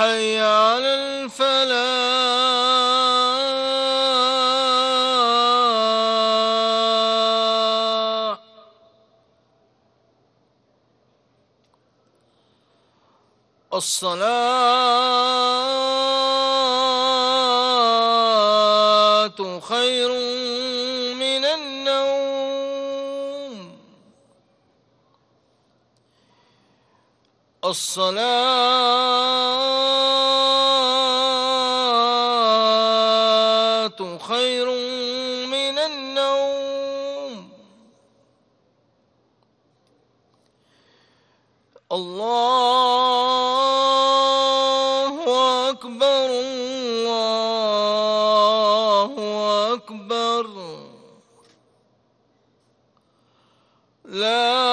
حي على الفلاح. الصلاة خير من النوم. الصلاة النوم. الله أكبر الله أكبر. لا